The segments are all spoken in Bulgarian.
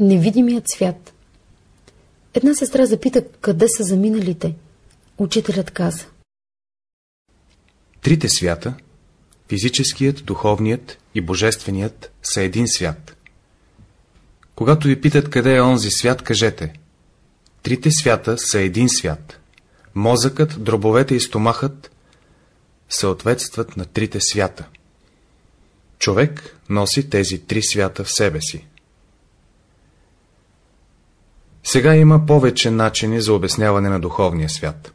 Невидимият свят Една сестра запита къде са заминалите. Учителят каза. Трите свята, физическият, духовният и божественият, са един свят. Когато ви питат къде е онзи свят, кажете. Трите свята са един свят. Мозъкът, дробовете и стомахът съответстват на трите свята. Човек носи тези три свята в себе си. Сега има повече начини за обясняване на духовния свят.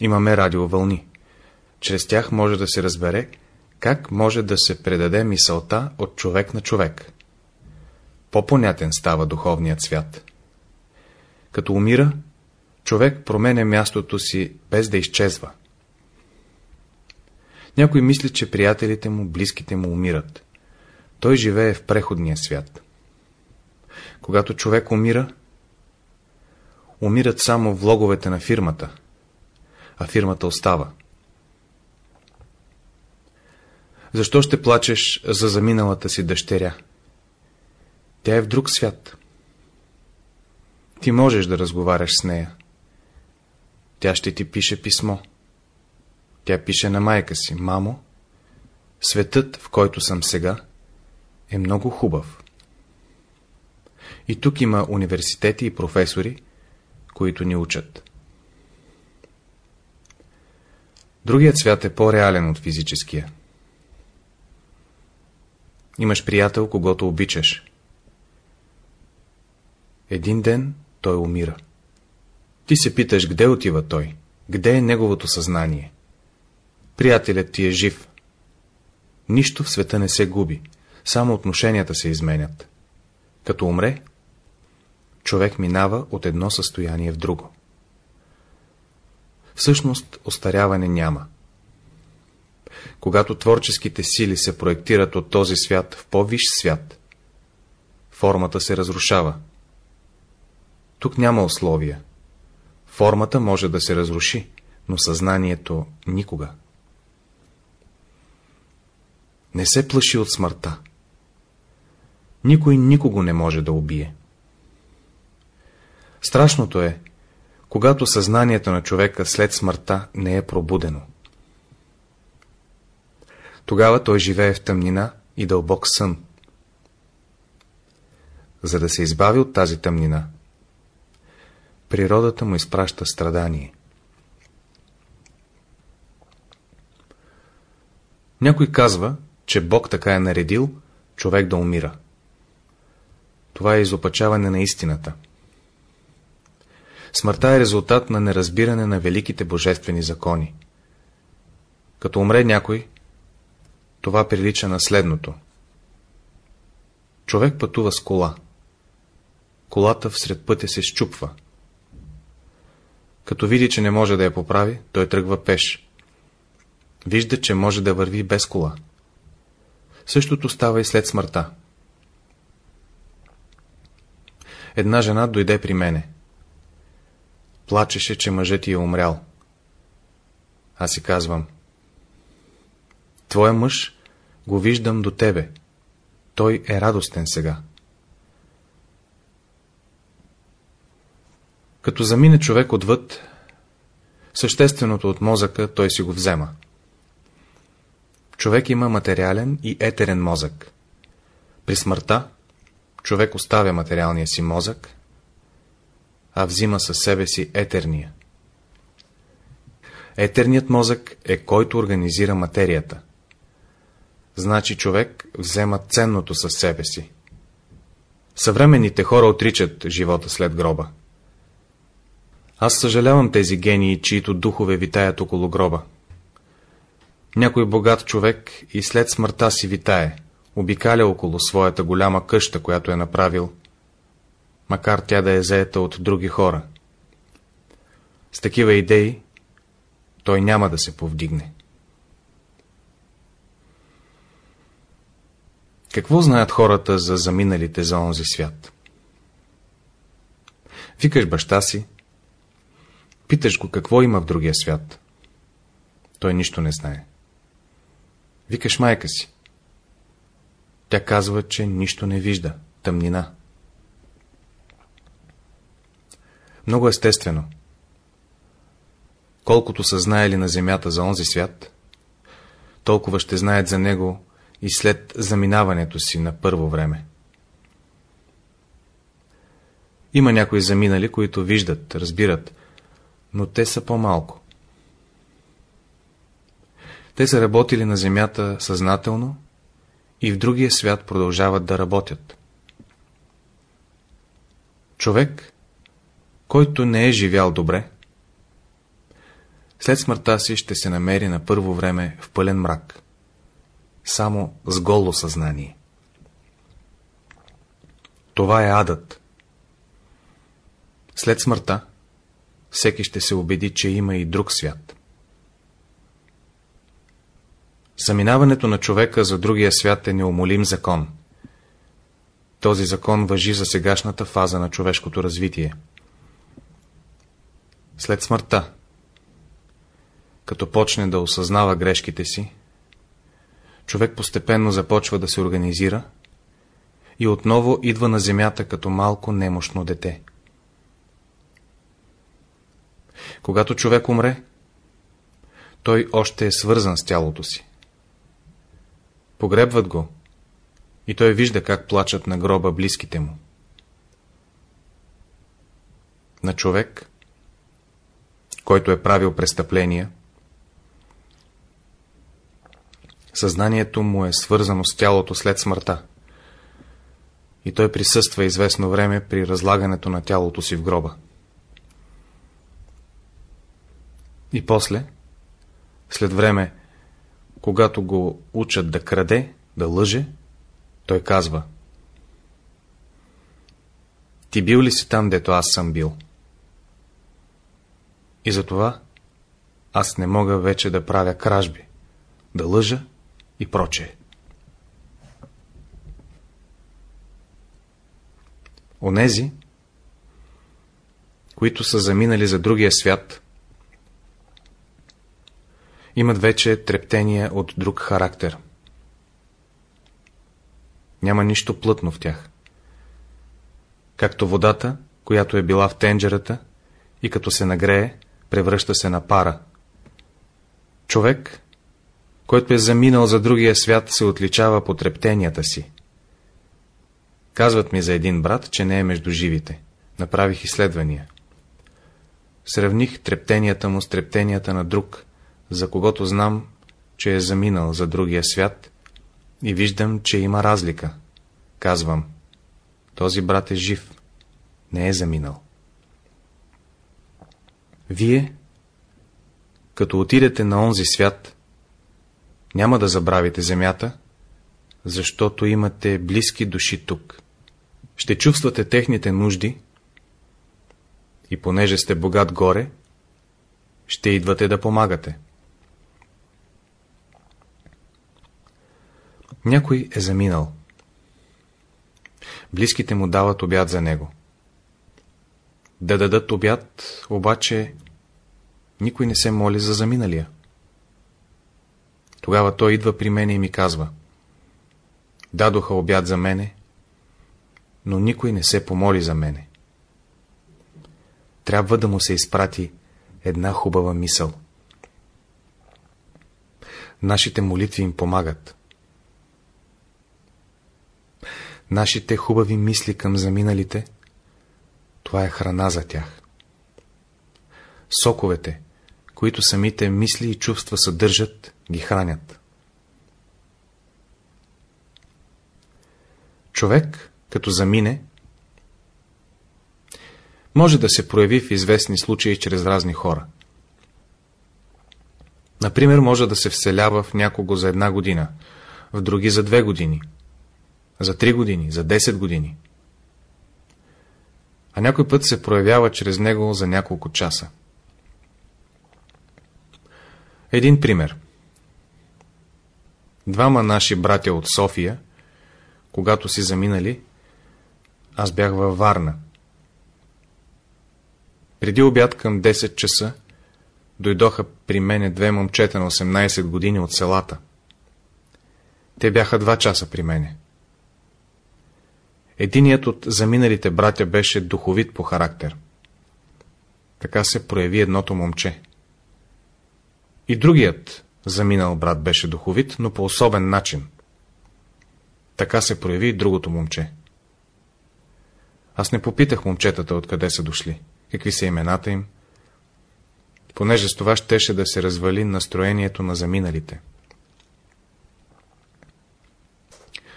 Имаме радиовълни. Чрез тях може да се разбере, как може да се предаде мисълта от човек на човек. По-понятен става духовният свят. Като умира, човек променя мястото си без да изчезва. Някой мисли, че приятелите му, близките му умират. Той живее в преходния свят. Когато човек умира, умират само влоговете на фирмата, а фирмата остава. Защо ще плачеш за заминалата си дъщеря? Тя е в друг свят. Ти можеш да разговаряш с нея. Тя ще ти пише писмо. Тя пише на майка си, мамо, светът, в който съм сега, е много хубав. И тук има университети и професори, които ни учат. Другият свят е по-реален от физическия. Имаш приятел, когато обичаш. Един ден той умира. Ти се питаш, къде отива той? Къде е неговото съзнание? Приятелят ти е жив. Нищо в света не се губи, само отношенията се изменят. Като умре, човек минава от едно състояние в друго. Всъщност, остаряване няма. Когато творческите сили се проектират от този свят в по-виш свят, формата се разрушава. Тук няма условия. Формата може да се разруши, но съзнанието никога. Не се плаши от смъртта. Никой никого не може да убие. Страшното е, когато съзнанието на човека след смъртта не е пробудено. Тогава той живее в тъмнина и дълбок сън. За да се избави от тази тъмнина, природата му изпраща страдание. Някой казва, че Бог така е наредил човек да умира. Това е изопачаване на истината. Смъртта е резултат на неразбиране на великите божествени закони. Като умре някой, това прилича на следното. Човек пътува с кола. Колата всред пътя се щупва. Като види, че не може да я поправи, той тръгва пеш. Вижда, че може да върви без кола. Същото става и след смъртта. Една жена дойде при мене. Плачеше, че мъжът ти е умрял. Аз си казвам. Твоя мъж го виждам до тебе. Той е радостен сега. Като замине човек отвъд, същественото от мозъка той си го взема. Човек има материален и етерен мозък. При смъртта човек оставя материалния си мозък, а взима със себе си етерния. Етерният мозък е който организира материята. Значи човек взема ценното със себе си. Съвременните хора отричат живота след гроба. Аз съжалявам тези гении, чието духове витаят около гроба. Някой богат човек и след смъртта си витае, обикаля около своята голяма къща, която е направил, макар тя да е заета от други хора. С такива идеи той няма да се повдигне. Какво знаят хората за заминалите за онзи свят? Викаш баща си, питаш го какво има в другия свят. Той нищо не знае. Викаш майка си. Тя казва, че нищо не вижда, тъмнина. Много естествено. Колкото са знаели на земята за онзи свят, толкова ще знаят за него и след заминаването си на първо време. Има някои заминали, които виждат, разбират, но те са по-малко. Те са работили на земята съзнателно и в другия свят продължават да работят. Човек, който не е живял добре, след смъртта си ще се намери на първо време в пълен мрак, само с голо съзнание. Това е адът. След смъртта всеки ще се убеди, че има и друг свят. Заминаването на човека за другия свят е неумолим закон. Този закон въжи за сегашната фаза на човешкото развитие. След смъртта, като почне да осъзнава грешките си, човек постепенно започва да се организира и отново идва на земята като малко немощно дете. Когато човек умре, той още е свързан с тялото си. Погребват го и той вижда как плачат на гроба близките му. На човек, който е правил престъпления, съзнанието му е свързано с тялото след смъртта и той присъства известно време при разлагането на тялото си в гроба. И после, след време, когато го учат да краде, да лъже, той казва Ти бил ли си там, дето аз съм бил? И затова аз не мога вече да правя кражби, да лъжа и прочее. Онези, които са заминали за другия свят, имат вече трептения от друг характер. Няма нищо плътно в тях. Както водата, която е била в тенджерата и като се нагрее, превръща се на пара. Човек, който е заминал за другия свят, се отличава по трептенията си. Казват ми за един брат, че не е между живите. Направих изследвания. Сравних трептенията му с трептенията на друг, за когото знам, че е заминал за другия свят и виждам, че има разлика. Казвам, този брат е жив, не е заминал. Вие, като отидете на онзи свят, няма да забравите земята, защото имате близки души тук. Ще чувствате техните нужди и понеже сте богат горе, ще идвате да помагате. Някой е заминал. Близките му дават обяд за него. Да дадат обяд, обаче никой не се моли за заминалия. Тогава той идва при мене и ми казва Дадоха обяд за мене, но никой не се помоли за мене. Трябва да му се изпрати една хубава мисъл. Нашите молитви им помагат. Нашите хубави мисли към заминалите, това е храна за тях. Соковете, които самите мисли и чувства съдържат, ги хранят. Човек, като замине, може да се прояви в известни случаи чрез разни хора. Например, може да се вселява в някого за една година, в други за две години, за три години, за 10 години. А някой път се проявява чрез него за няколко часа. Един пример. Двама наши братя от София, когато си заминали, аз бях във Варна. Преди обяд към 10 часа дойдоха при мене две момчета на 18 години от селата. Те бяха два часа при мене. Единият от заминалите братя беше духовит по характер. Така се прояви едното момче. И другият заминал брат беше духовит, но по особен начин. Така се прояви и другото момче. Аз не попитах момчетата откъде са дошли, какви са имената им, понеже с това щеше да се развали настроението на заминалите.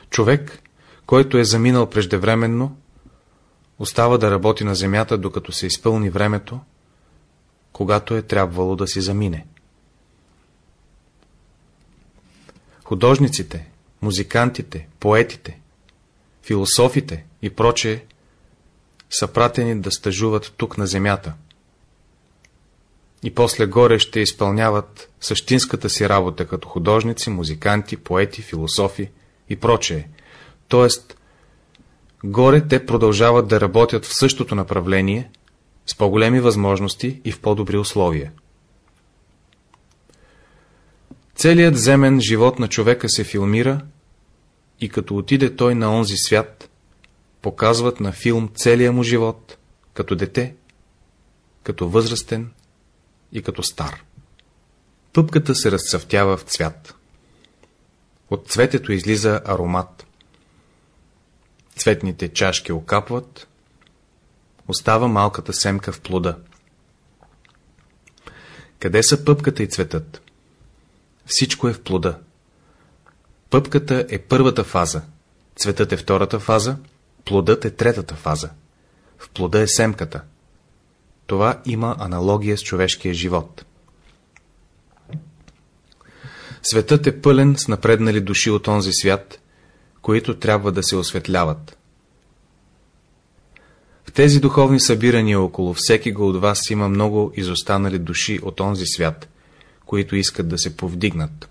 Човек, който е заминал преждевременно, остава да работи на земята, докато се изпълни времето, когато е трябвало да си замине. Художниците, музикантите, поетите, философите и прочее са пратени да стъжуват тук на земята. И после горе ще изпълняват същинската си работа като художници, музиканти, поети, философи и прочее. Тоест, горе те продължават да работят в същото направление, с по-големи възможности и в по-добри условия. Целият земен живот на човека се филмира и като отиде той на онзи свят, показват на филм целия му живот, като дете, като възрастен и като стар. Пъпката се разцъфтява в цвят. От цветето излиза аромат. Цветните чашки окапват, остава малката семка в плода. Къде са пъпката и цветът? Всичко е в плода. Пъпката е първата фаза, цветът е втората фаза, плодът е третата фаза. В плода е семката. Това има аналогия с човешкия живот. Светът е пълен с напреднали души от онзи свят, които трябва да се осветляват. В тези духовни събирания около всеки от вас има много изостанали души от онзи свят, които искат да се повдигнат.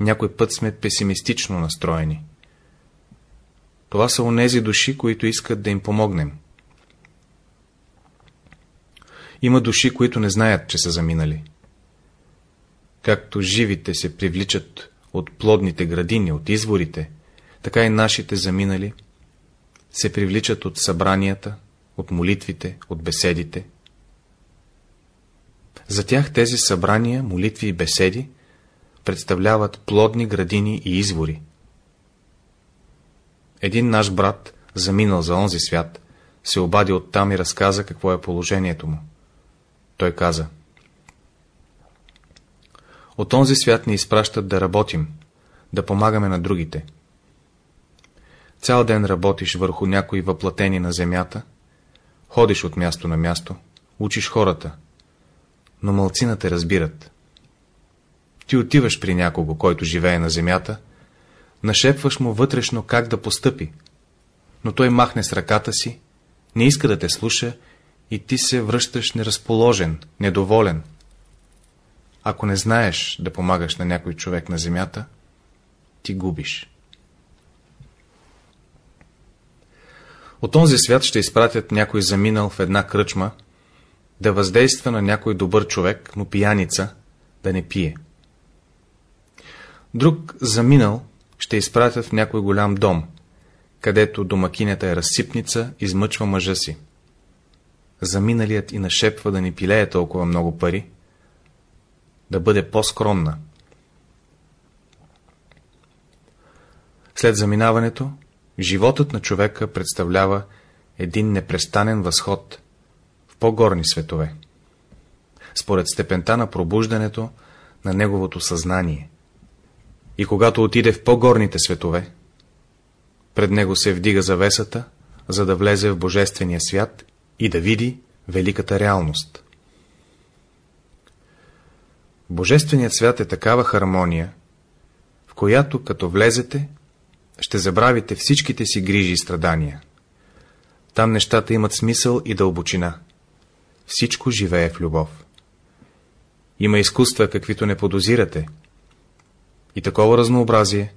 Някой път сме песимистично настроени. Това са онези души, които искат да им помогнем. Има души, които не знаят, че са заминали. Както живите се привличат от плодните градини, от изворите, така и нашите заминали се привличат от събранията, от молитвите, от беседите. За тях тези събрания, молитви и беседи представляват плодни градини и извори. Един наш брат, заминал за онзи свят, се обади оттам и разказа какво е положението му. Той каза, от онзи свят ни изпращат да работим, да помагаме на другите. Цял ден работиш върху някои въплатени на земята, ходиш от място на място, учиш хората, но мълцина те разбират. Ти отиваш при някого, който живее на земята, нашепваш му вътрешно как да постъпи, но той махне с ръката си, не иска да те слуша и ти се връщаш неразположен, недоволен. Ако не знаеш да помагаш на някой човек на земята, ти губиш. От този свят ще изпратят някой заминал в една кръчма, да въздейства на някой добър човек, но пияница, да не пие. Друг заминал ще изпратят в някой голям дом, където домакинята е разсипница, измъчва мъжа си. Заминалият и нашепва да не пилее толкова много пари, да бъде по-скромна. След заминаването, животът на човека представлява един непрестанен възход в по-горни светове, според степента на пробуждането на неговото съзнание. И когато отиде в по-горните светове, пред него се вдига завесата, за да влезе в Божествения свят и да види великата реалност. Божественият свят е такава хармония, в която като влезете, ще забравите всичките си грижи и страдания. Там нещата имат смисъл и дълбочина. Всичко живее в любов. Има изкуства, каквито не подозирате. И такова разнообразие,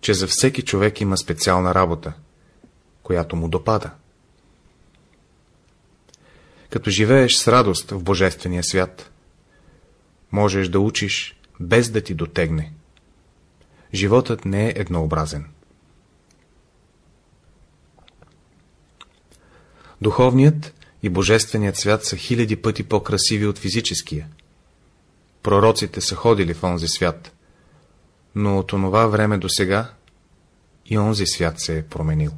че за всеки човек има специална работа, която му допада. Като живееш с радост в Божествения свят, можеш да учиш без да ти дотегне. Животът не е еднообразен. Духовният и божественият свят са хиляди пъти по-красиви от физическия. Пророците са ходили в онзи свят, но от онова време до сега и онзи свят се е променил.